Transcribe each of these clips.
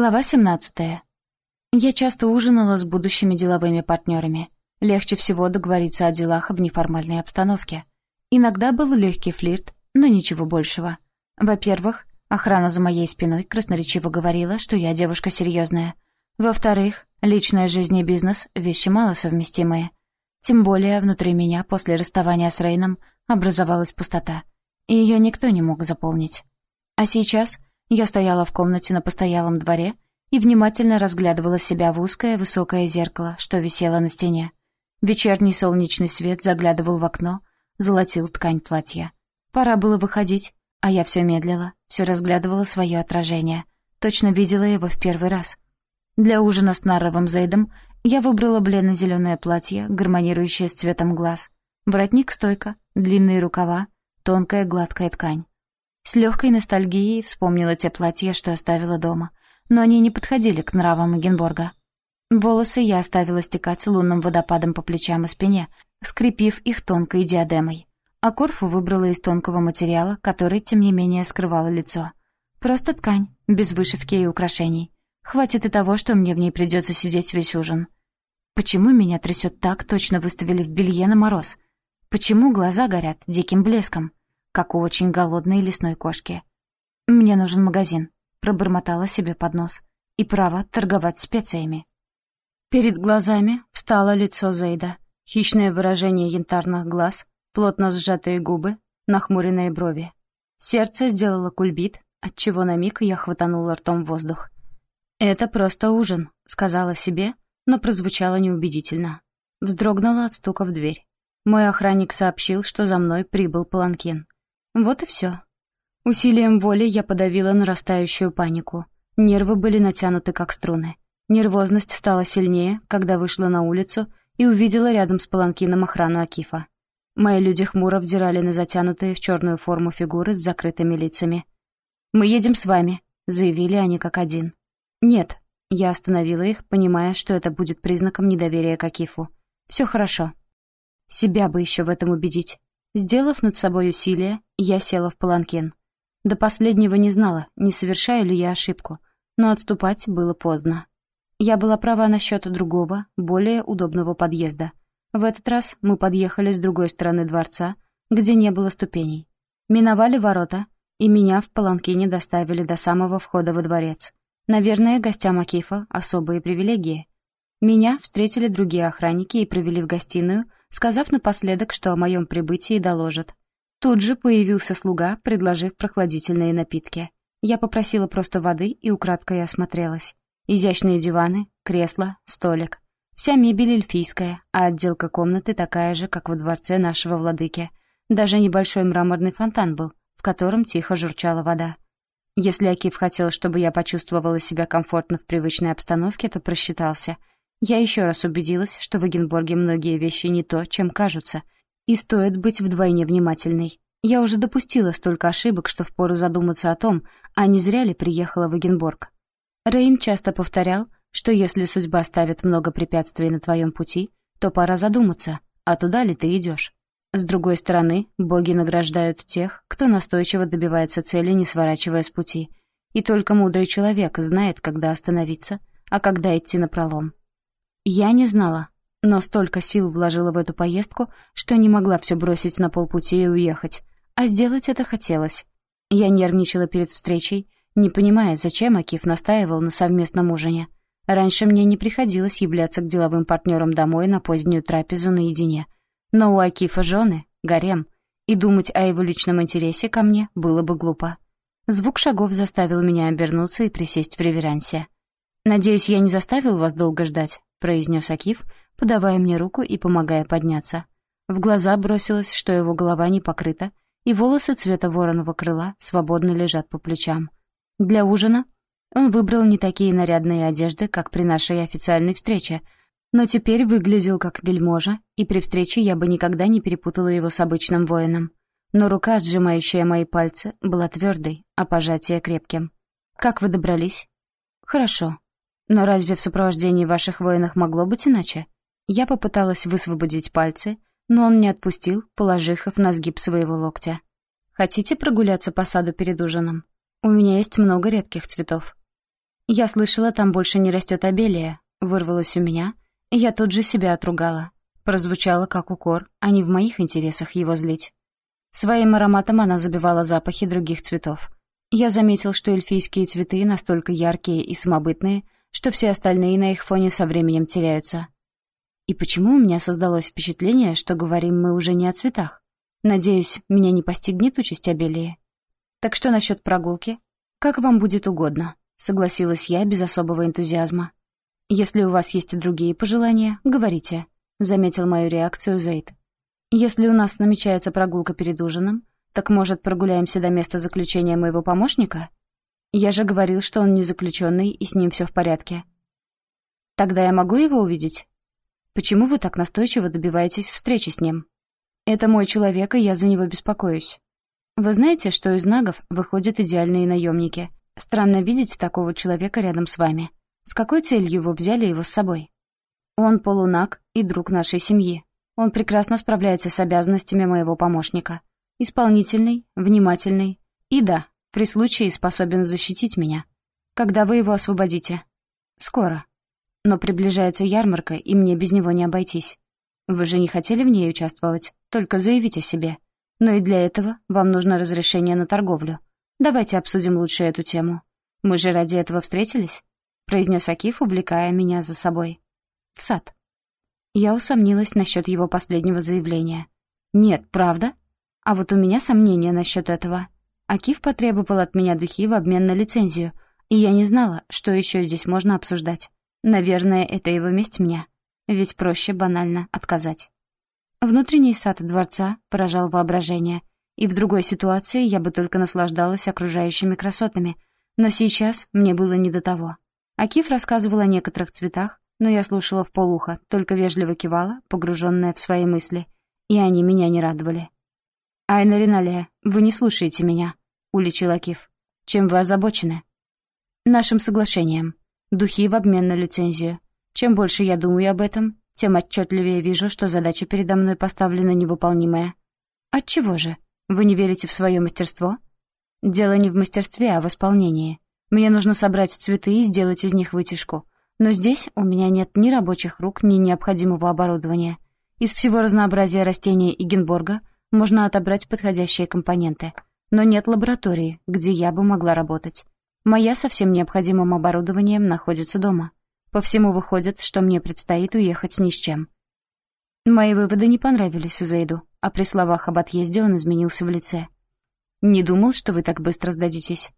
Глава 17. Я часто ужинала с будущими деловыми партнерами. Легче всего договориться о делах в неформальной обстановке. Иногда был легкий флирт, но ничего большего. Во-первых, охрана за моей спиной красноречиво говорила, что я девушка серьезная. Во-вторых, личная жизнь и бизнес — вещи малосовместимые. Тем более внутри меня после расставания с Рейном образовалась пустота, и ее никто не мог заполнить. А сейчас — я стояла в комнате на постоялом дворе и внимательно разглядывала себя в узкое высокое зеркало, что висело на стене. Вечерний солнечный свет заглядывал в окно, золотил ткань платья. Пора было выходить, а я все медлила, все разглядывала свое отражение. Точно видела его в первый раз. Для ужина с Нарровым Зейдом я выбрала бледно-зеленое платье, гармонирующее с цветом глаз. Воротник стойка, длинные рукава, тонкая гладкая ткань. С легкой ностальгией вспомнила те платья, что оставила дома, но они не подходили к нравам Эгенборга. Волосы я оставила стекать лунным водопадом по плечам и спине, скрепив их тонкой диадемой. А корфу выбрала из тонкого материала, который, тем не менее, скрывало лицо. Просто ткань, без вышивки и украшений. Хватит и того, что мне в ней придется сидеть весь ужин. Почему меня трясет так, точно выставили в белье на мороз? Почему глаза горят диким блеском? Как у очень голодной лесной кошки. «Мне нужен магазин», — пробормотала себе под нос. «И право торговать специями». Перед глазами встало лицо Зейда. Хищное выражение янтарных глаз, плотно сжатые губы, нахмуренные брови. Сердце сделало кульбит, отчего на миг я хватанула ртом воздух. «Это просто ужин», — сказала себе, но прозвучало неубедительно. Вздрогнула от стука в дверь. Мой охранник сообщил, что за мной прибыл Паланкин. Вот и все. Усилием воли я подавила нарастающую панику. Нервы были натянуты, как струны. Нервозность стала сильнее, когда вышла на улицу и увидела рядом с паланкином охрану Акифа. Мои люди хмуро взирали на затянутые в черную форму фигуры с закрытыми лицами. «Мы едем с вами», — заявили они как один. «Нет», — я остановила их, понимая, что это будет признаком недоверия к Акифу. «Все хорошо». Себя бы еще в этом убедить. Сделав над собой усилие, я села в паланкин. До последнего не знала, не совершаю ли я ошибку, но отступать было поздно. Я была права насчет другого, более удобного подъезда. В этот раз мы подъехали с другой стороны дворца, где не было ступеней. Миновали ворота, и меня в паланкине доставили до самого входа во дворец. Наверное, гостям Акифа особые привилегии. Меня встретили другие охранники и провели в гостиную, сказав напоследок, что о моем прибытии доложат. Тут же появился слуга, предложив прохладительные напитки. Я попросила просто воды и украдкой осмотрелась. Изящные диваны, кресла, столик. Вся мебель эльфийская, а отделка комнаты такая же, как во дворце нашего владыки. Даже небольшой мраморный фонтан был, в котором тихо журчала вода. Если Акиф хотел, чтобы я почувствовала себя комфортно в привычной обстановке, то просчитался — я еще раз убедилась, что в Эгенборге многие вещи не то, чем кажутся, и стоит быть вдвойне внимательной. Я уже допустила столько ошибок, что впору задуматься о том, а не зря ли приехала в Эгенборг. Рейн часто повторял, что если судьба ставит много препятствий на твоем пути, то пора задуматься, а туда ли ты идешь. С другой стороны, боги награждают тех, кто настойчиво добивается цели, не сворачивая с пути. И только мудрый человек знает, когда остановиться, а когда идти напролом. Я не знала, но столько сил вложила в эту поездку, что не могла все бросить на полпути и уехать. А сделать это хотелось. Я нервничала перед встречей, не понимая, зачем Акиф настаивал на совместном ужине. Раньше мне не приходилось являться к деловым партнерам домой на позднюю трапезу наедине. Но у Акифа жены, гарем, и думать о его личном интересе ко мне было бы глупо. Звук шагов заставил меня обернуться и присесть в реверансе. «Надеюсь, я не заставил вас долго ждать?» Произнес Акиф, подавая мне руку и помогая подняться. В глаза бросилось, что его голова не покрыта, и волосы цвета вороного крыла свободно лежат по плечам. Для ужина он выбрал не такие нарядные одежды, как при нашей официальной встрече, но теперь выглядел как вельможа, и при встрече я бы никогда не перепутала его с обычным воином. Но рука, сжимающая мои пальцы, была твердой, а пожатие крепким. «Как вы добрались?» «Хорошо», но разве в сопровождении ваших воинов могло быть иначе? Я попыталась высвободить пальцы, но он не отпустил, положив их на сгиб своего локтя. «Хотите прогуляться по саду перед ужином? У меня есть много редких цветов». «Я слышала, там больше не растет абелия», — вырвалось у меня, и я тут же себя отругала. Прозвучало как укор, а не в моих интересах его злить. Своим ароматом она забивала запахи других цветов. Я заметил, что эльфийские цветы настолько яркие и самобытные, что все остальные на их фоне со временем теряются. И почему у меня создалось впечатление, что говорим мы уже не о цветах? Надеюсь, меня не постигнет участь обелии. Так что насчет прогулки? Как вам будет угодно, согласилась я без особого энтузиазма. Если у вас есть другие пожелания, говорите, заметил мою реакцию Зейд. Если у нас намечается прогулка перед ужином, так, может, прогуляемся до места заключения моего помощника? Я же говорил, что он не заключенный и с ним все в порядке. Тогда я могу его увидеть? Почему вы так настойчиво добиваетесь встречи с ним? Это мой человек, и я за него беспокоюсь. Вы знаете, что из нагов выходят идеальные наемники. Странно видеть такого человека рядом с вами. С какой целью вы взяли его с собой? Он полунаг и друг нашей семьи. Он прекрасно справляется с обязанностями моего помощника. Исполнительный, внимательный и, да, при случае способен защитить меня. Когда вы его освободите? Скоро. Но приближается ярмарка, и мне без него не обойтись. Вы же не хотели в ней участвовать, только заявите себе. Но и для этого вам нужно разрешение на торговлю. Давайте обсудим лучше эту тему. Мы же ради этого встретились», — произнес Акиф, увлекая меня за собой. «В сад». Я усомнилась насчет его последнего заявления. «Нет, правда? А вот у меня сомнения насчет этого. Акиф потребовал от меня духи в обмен на лицензию, и я не знала, что еще здесь можно обсуждать. Наверное, это его месть мне. Ведь проще банально отказать. Внутренний сад дворца поражал воображение, и в другой ситуации я бы только наслаждалась окружающими красотами, но сейчас мне было не до того. Акиф рассказывал о некоторых цветах, но я слушала в полухо, только вежливо кивала, погруженная в свои мысли, и они меня не радовали. «Айна Ринале, вы не слушаете меня», — уличил Акиф. «Чем вы озабочены?» «Нашим соглашением», Духи в обмен на лицензию. Чем больше я думаю об этом, тем отчетливее вижу, что задача передо мной поставлена невыполнимая. Отчего же? Вы не верите в свое мастерство? Дело не в мастерстве, а в исполнении. Мне нужно собрать цветы и сделать из них вытяжку. Но здесь у меня нет ни рабочих рук, ни необходимого оборудования. Из всего разнообразия растений Игенборга можно отобрать подходящие компоненты. Но нет лаборатории, где я бы могла работать. Моя со всем необходимым оборудованием находится дома. По всему выходит, что мне предстоит уехать ни с чем. Мои выводы не понравились Зейду, а при словах об отъезде он изменился в лице. «Не думал, что вы так быстро сдадитесь».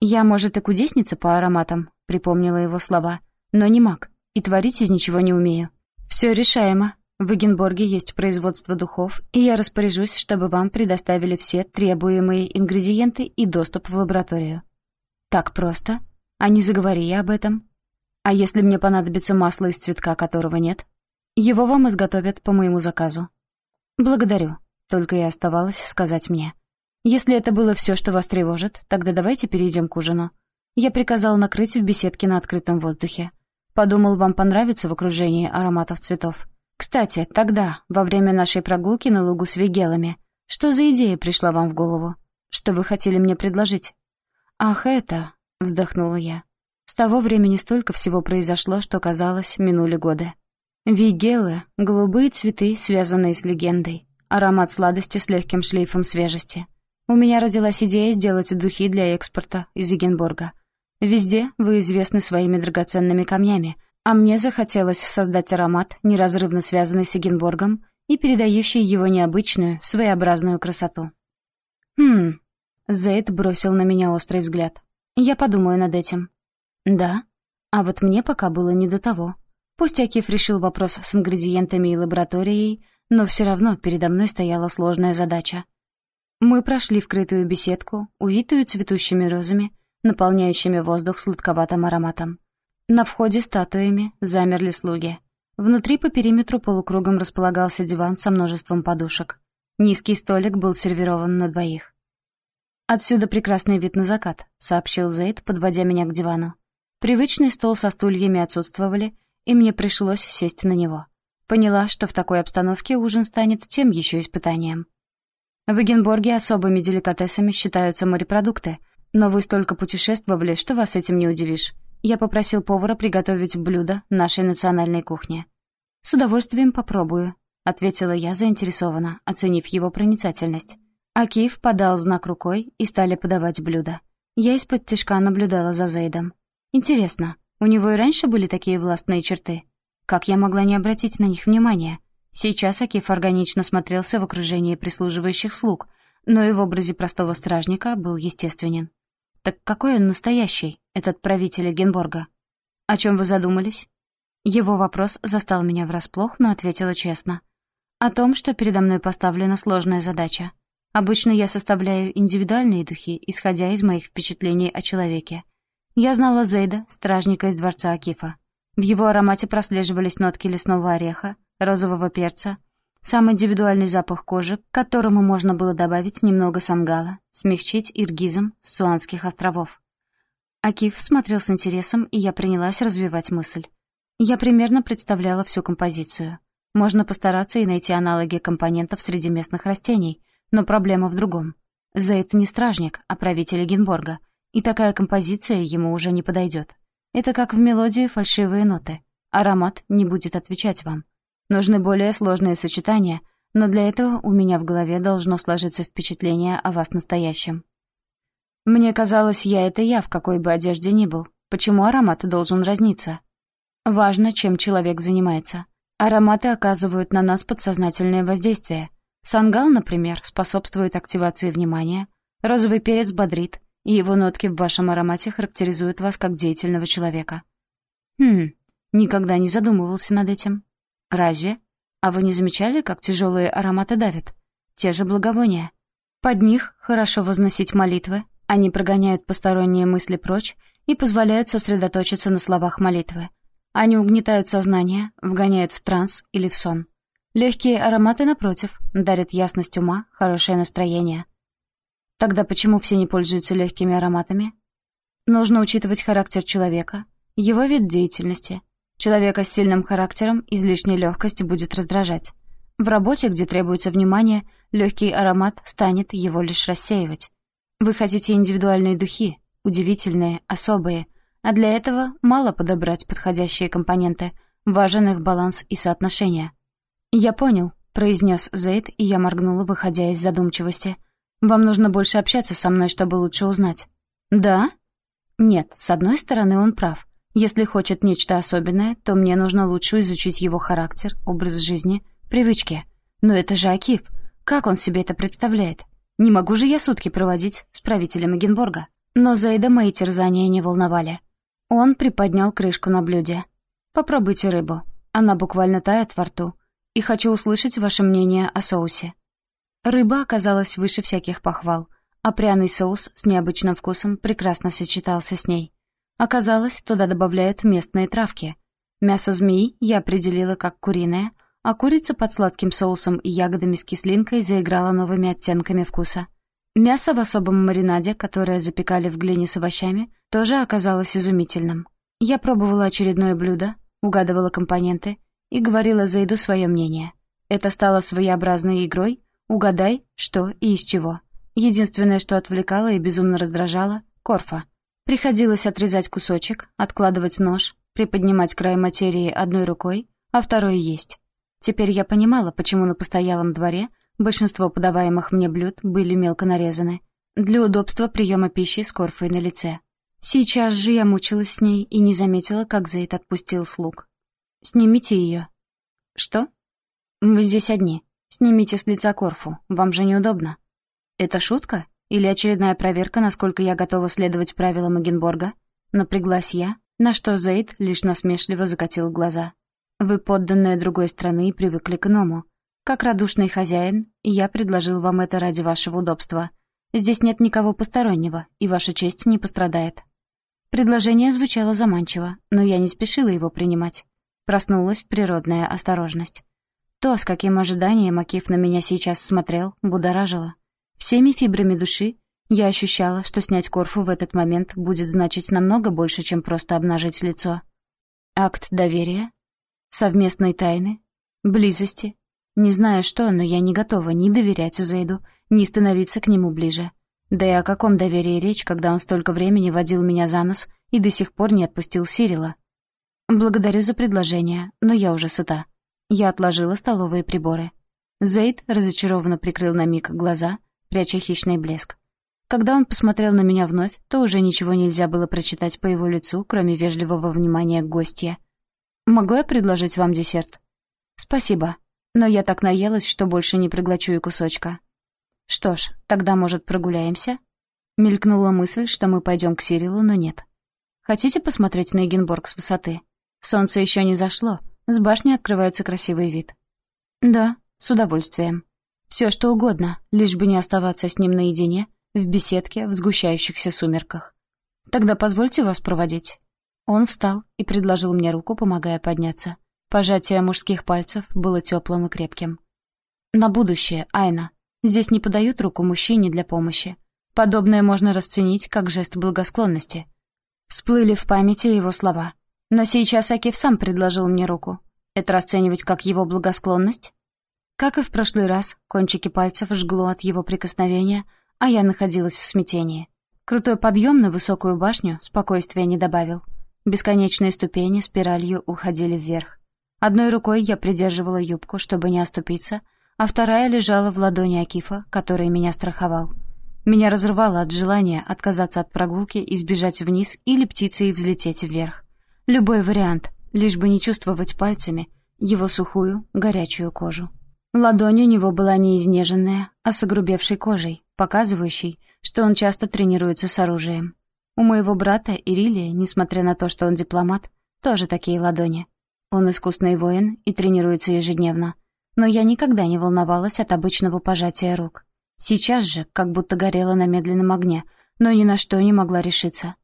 «Я, может, и кудесница по ароматам», — припомнила его слова, «но не маг, и творить из ничего не умею. Все решаемо. В Эгенборге есть производство духов, и я распоряжусь, чтобы вам предоставили все требуемые ингредиенты и доступ в лабораторию. Так просто? А не заговори я об этом. А если мне понадобится масло из цветка, которого нет? Его вам изготовят по моему заказу. Благодарю. Только и оставалось сказать мне. Если это было все, что вас тревожит, тогда давайте перейдем к ужину. Я приказал накрыть в беседке на открытом воздухе. Подумал, вам понравится в окружении ароматов цветов. Кстати, тогда, во время нашей прогулки на лугу с вигелами, что за идея пришла вам в голову? Что вы хотели мне предложить? «Ах, это...» — вздохнула я. С того времени столько всего произошло, что, казалось, минули годы. Вигелы — голубые цветы, связанные с легендой. Аромат сладости с легким шлейфом свежести. У меня родилась идея сделать духи для экспорта из Егенборга. Везде вы известны своими драгоценными камнями, а мне захотелось создать аромат, неразрывно связанный с Егенборгом и передающий его необычную, своеобразную красоту. Хм, Зейд бросил на меня острый взгляд. «Я подумаю над этим». «Да? А вот мне пока было не до того. Пусть Акиф решил вопрос с ингредиентами и лабораторией, но все равно передо мной стояла сложная задача. Мы прошли вкрытую беседку, увитую цветущими розами, наполняющими воздух сладковатым ароматом. На входе статуями замерли слуги. Внутри по периметру полукругом располагался диван со множеством подушек. Низкий столик был сервирован на двоих. «Отсюда прекрасный вид на закат», — сообщил Зейд, подводя меня к дивану. Привычный стол со стульями отсутствовали, и мне пришлось сесть на него. Поняла, что в такой обстановке ужин станет тем еще испытанием. В Эгенборге особыми деликатесами считаются морепродукты, но вы столько путешествовали, что вас этим не удивишь. Я попросил повара приготовить блюдо нашей национальной кухни. «С удовольствием попробую», — ответила я заинтересованно, оценив его проницательность. Акиф подал знак рукой и стали подавать блюда. Я из-под тишка наблюдала за Зейдом. Интересно, у него и раньше были такие властные черты? Как я могла не обратить на них внимания? Сейчас Акиф органично смотрелся в окружении прислуживающих слуг, но и в образе простого стражника был естественен. Так какой он настоящий, этот правитель Эгенборга? О чем вы задумались? Его вопрос застал меня врасплох, но ответила честно. О том, что передо мной поставлена сложная задача. Обычно я составляю индивидуальные духи, исходя из моих впечатлений о человеке. Я знала Зейда, стражника из дворца Акифа. В его аромате прослеживались нотки лесного ореха, розового перца, сам индивидуальный запах кожи, к которому можно было добавить немного сангала, смягчить иргизом с Суанских островов. Акиф смотрел с интересом, и я принялась развивать мысль. Я примерно представляла всю композицию. Можно постараться и найти аналоги компонентов среди местных растений, но проблема в другом. Зейд не стражник, а правитель Эгенборга, и такая композиция ему уже не подойдет. Это как в мелодии фальшивые ноты. Аромат не будет отвечать вам. Нужны более сложные сочетания, но для этого у меня в голове должно сложиться впечатление о вас настоящем. Мне казалось, я — это я, в какой бы одежде ни был. Почему аромат должен разниться? Важно, чем человек занимается. Ароматы оказывают на нас подсознательное воздействие. Сангал, например, способствует активации внимания, розовый перец бодрит, и его нотки в вашем аромате характеризуют вас как деятельного человека. Хм, никогда не задумывался над этим. Разве? А вы не замечали, как тяжелые ароматы давят? Те же благовония. Под них хорошо возносить молитвы, они прогоняют посторонние мысли прочь и позволяют сосредоточиться на словах молитвы. Они угнетают сознание, вгоняют в транс или в сон. Легкие ароматы, напротив, дарят ясность ума, хорошее настроение. Тогда почему все не пользуются легкими ароматами? Нужно учитывать характер человека, его вид деятельности, Человека с сильным характером излишняя легкость будет раздражать. В работе, где требуется внимание, легкий аромат станет его лишь рассеивать. Вы хотите индивидуальные духи, удивительные, особые, а для этого мало подобрать подходящие компоненты, важен их баланс и соотношение. «Я понял», — произнес Зейд, и я моргнула, выходя из задумчивости. «Вам нужно больше общаться со мной, чтобы лучше узнать». «Да?» «Нет, с одной стороны он прав». Если хочет нечто особенное, то мне нужно лучше изучить его характер, образ жизни, привычки. Но это же Акиф. Как он себе это представляет? Не могу же я сутки проводить с правителем Эгенборга. Но Зейда мои терзания не волновали. Он приподнял крышку на блюде. «Попробуйте рыбу. Она буквально тает во рту. И хочу услышать ваше мнение о соусе». Рыба оказалась выше всяких похвал, а пряный соус с необычным вкусом прекрасно сочетался с ней. Оказалось, туда добавляют местные травки. Мясо змеи я определила как куриное, а курица под сладким соусом и ягодами с кислинкой заиграла новыми оттенками вкуса. Мясо в особом маринаде, которое запекали в глине с овощами, тоже оказалось изумительным. Я пробовала очередное блюдо, угадывала компоненты и говорила Зайду свое мнение. Это стало своеобразной игрой «Угадай, что и из чего». Единственное, что отвлекало и безумно раздражало — корфа — Приходилось отрезать кусочек, откладывать нож, приподнимать край материи одной рукой, а второй есть. Теперь я понимала, почему на постоялом дворе большинство подаваемых мне блюд были мелко нарезаны. Для удобства приема пищи с корфой на лице. Сейчас же я мучилась с ней и не заметила, как Зейд отпустил слуг. «Снимите ее». «Что?» «Мы здесь одни. Снимите с лица корфу. Вам же неудобно». «Это шутка?» Или очередная проверка, насколько я готова следовать правилам Эгенборга? Напряглась я, на что Зейд лишь насмешливо закатил глаза. Вы подданная другой страны и привыкли к иному. Как радушный хозяин, я предложил вам это ради вашего удобства. Здесь нет никого постороннего, и ваша честь не пострадает. Предложение звучало заманчиво, но я не спешила его принимать. Проснулась природная осторожность. То, с каким ожиданием Акиф на меня сейчас смотрел, будоражило. Всеми фибрами души я ощущала, что снять корфу в этот момент будет значить намного больше, чем просто обнажить лицо. Акт доверия, совместной тайны, близости. Не знаю что, но я не готова ни доверять Зейду, ни становиться к нему ближе. Да и о каком доверии речь, когда он столько времени водил меня за нос и до сих пор не отпустил Сирила. «Благодарю за предложение, но я уже сыта». Я отложила столовые приборы. Зейд разочарованно прикрыл на миг глаза, пряча хищный блеск. Когда он посмотрел на меня вновь, то уже ничего нельзя было прочитать по его лицу, кроме вежливого внимания к гостье. «Могу я предложить вам десерт?» «Спасибо, но я так наелась, что больше не приглочу и кусочка». «Что ж, тогда, может, прогуляемся?» Мелькнула мысль, что мы пойдем к Сирилу, но нет. «Хотите посмотреть на Эгенборг с высоты? Солнце еще не зашло, с башни открывается красивый вид». «Да, с удовольствием. Все что угодно, лишь бы не оставаться с ним наедине в беседке в сгущающихся сумерках. «Тогда позвольте вас проводить». Он встал и предложил мне руку, помогая подняться. Пожатие мужских пальцев было теплым и крепким. «На будущее, Айна. Здесь не подают руку мужчине для помощи. Подобное можно расценить как жест благосклонности». Всплыли в памяти его слова. Но сейчас Акив сам предложил мне руку. Это расценивать как его благосклонность? Как и в прошлый раз, кончики пальцев жгло от его прикосновения, а я находилась в смятении. Крутой подъем на высокую башню спокойствия не добавил. Бесконечные ступени спиралью уходили вверх. Одной рукой я придерживала юбку, чтобы не оступиться, а вторая лежала в ладони Акифа, который меня страховал. Меня разрывало от желания отказаться от прогулки и сбежать вниз или птицей взлететь вверх. Любой вариант, лишь бы не чувствовать пальцами его сухую, горячую кожу. Ладонь у него была не изнеженная, а с огрубевшей кожей, показывающей, что он часто тренируется с оружием. У моего брата Ирилия, несмотря на то, что он дипломат, тоже такие ладони. Он искусный воин и тренируется ежедневно. Но я никогда не волновалась от обычного пожатия рук. Сейчас же, как будто горела на медленном огне, но ни на что не могла решиться.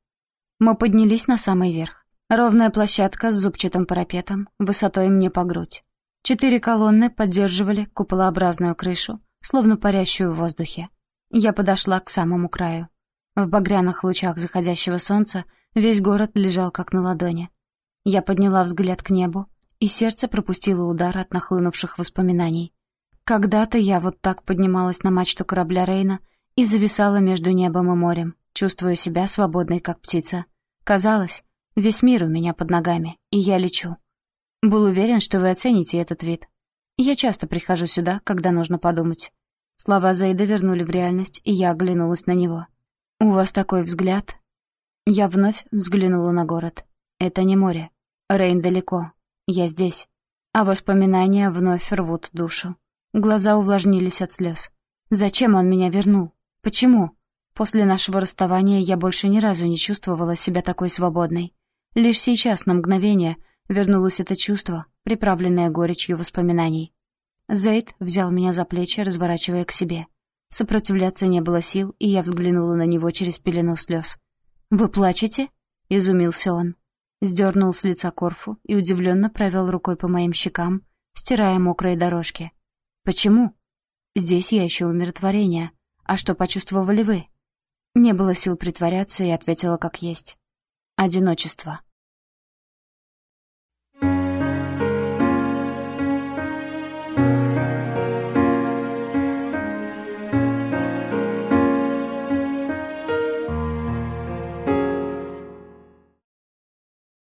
Мы поднялись на самый верх. Ровная площадка с зубчатым парапетом, высотой мне по грудь. Четыре колонны поддерживали куполообразную крышу, словно парящую в воздухе. Я подошла к самому краю. В багряных лучах заходящего солнца весь город лежал как на ладони. Я подняла взгляд к небу, и сердце пропустило удар от нахлынувших воспоминаний. Когда-то я вот так поднималась на мачту корабля Рейна и зависала между небом и морем, чувствуя себя свободной, как птица. Казалось, весь мир у меня под ногами, и я лечу. Был уверен, что вы оцените этот вид. Я часто прихожу сюда, когда нужно подумать. Слова Зейда вернули в реальность, и я оглянулась на него. «У вас такой взгляд?» Я вновь взглянула на город. Это не море. Рейн далеко. Я здесь. А воспоминания вновь рвут душу. Глаза увлажнились от слез. Зачем он меня вернул? Почему? После нашего расставания я больше ни разу не чувствовала себя такой свободной. Лишь сейчас, на мгновение, Вернулось это чувство, приправленное горечью воспоминаний. Зейд взял меня за плечи, разворачивая к себе. Сопротивляться не было сил, и я взглянула на него через пелену слез. «Вы плачете?» — изумился он. Сдернул с лица корфу и удивленно провел рукой по моим щекам, стирая мокрые дорожки. «Почему?» «Здесь я ищу умиротворения. А что почувствовали вы?» Не было сил притворяться и ответила как есть. «Одиночество».